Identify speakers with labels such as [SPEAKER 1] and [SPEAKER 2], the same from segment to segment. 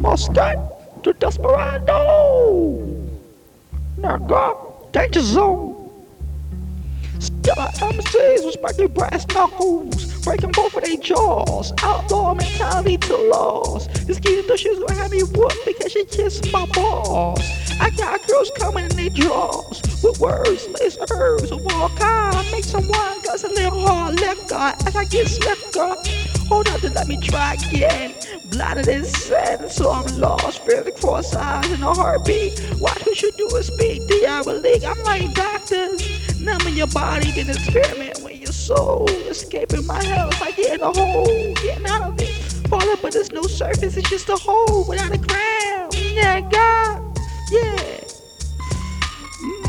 [SPEAKER 1] Muscat to Desperado. now Nigga, danger zone. Stellar MCs respecting brass knuckles, breaking both of their jaws. Outlaw mentality to laws. This kid the shit's gonna have me whoop because she kissed my balls. I got girls coming in their jaws with words, lace herbs, all kind. Make someone guts a little hard left liquor as I get slicker. Hold on to let me try again. Blinded in sin, so I'm lost. Feeling cross eyes in a heartbeat. Watch what you do is speak the hour league. I'm like doctors. Numbing your body, then experiment with your soul. Escaping my hell if I get in a hole. Getting out of it. Falling, but there's no surface. It's just a hole without a ground. Yeah, God.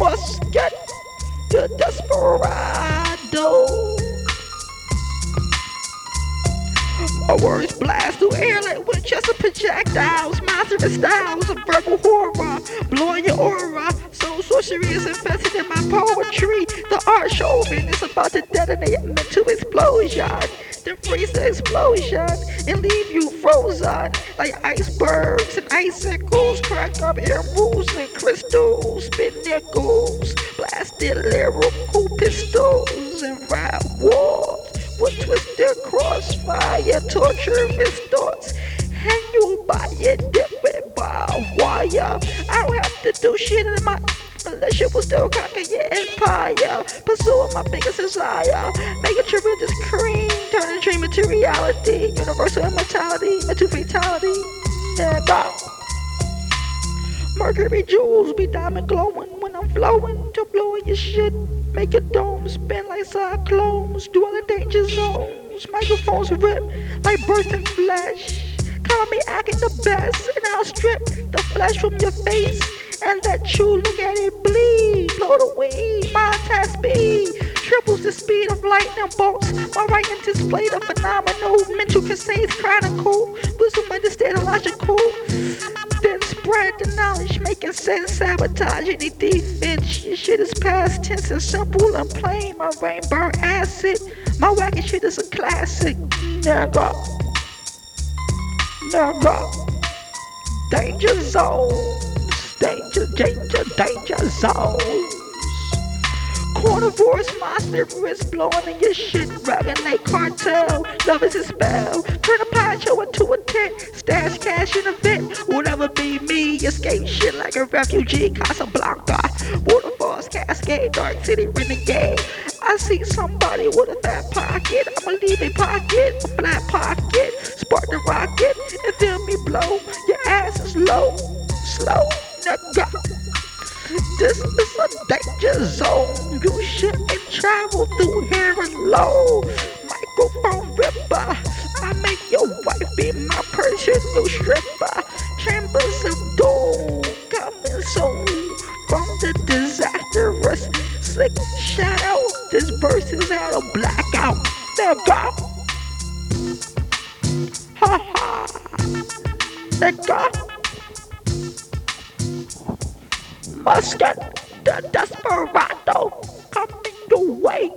[SPEAKER 1] Must get to desperado. My words blast through air like Winchester projectiles, monstrous styles of verbal horror, blowing your aura. Soul sorcery is infested in my poetry. The art Chauvin is about to detonate into explosion. Then freeze the explosion and leave you frozen like icebergs and icicles. Crack up emeralds and crystals, spin nickels, blasted lyrical pistols and rap walls with twisted crossfire, torture thoughts. Hang you by your different by wire. I don't have to do shit in my militia will still conquer your empire. Pursuing my biggest desire. Make a tremendous cream, turn a dream into reality. Universal immortality into fatality. Yeah, God. Mercury jewels be diamond glowing when I'm flowing to blowing your shit. Make your dome spin like cyclones. Do all the danger zones. Microphones rip like bursting flesh. Call me acting the best, and I'll strip the flesh from your face and let you look at it bleed. Lightning bolts. My writing display the phenomenal mental crusades chronicle. Wisdom understand logical. Then spread the knowledge, making sense, sabotage any defense. Your shit is past tense and simple and plain. My rain burn acid. My wacky shit is a classic. Nigga. Nigga. Danger zones. Danger, danger, danger zones. Carnivores, monster wrist blowing in your shit, rapping like cartel. Love is a spell. Turn a poncho into a tent. Stash cash in a vent. Will never be me. Escape shit like a refugee. Casablanca. Waterfalls, Cascade, Dark City, Renegade. I see somebody with a fat pocket. I'ma leave a pocket, a flat pocket. Spark the rocket and feel me blow. Your ass is low, slow, nigga. This is danger zone. You shouldn't travel through here alone. Microphone ripper. I make your wife be my personal stripper. Chambers of doom coming soon from the disastrous slick shadow. This verse is out of blackout. There go. Ha ha. There go. Muscat, the desperado, coming the way.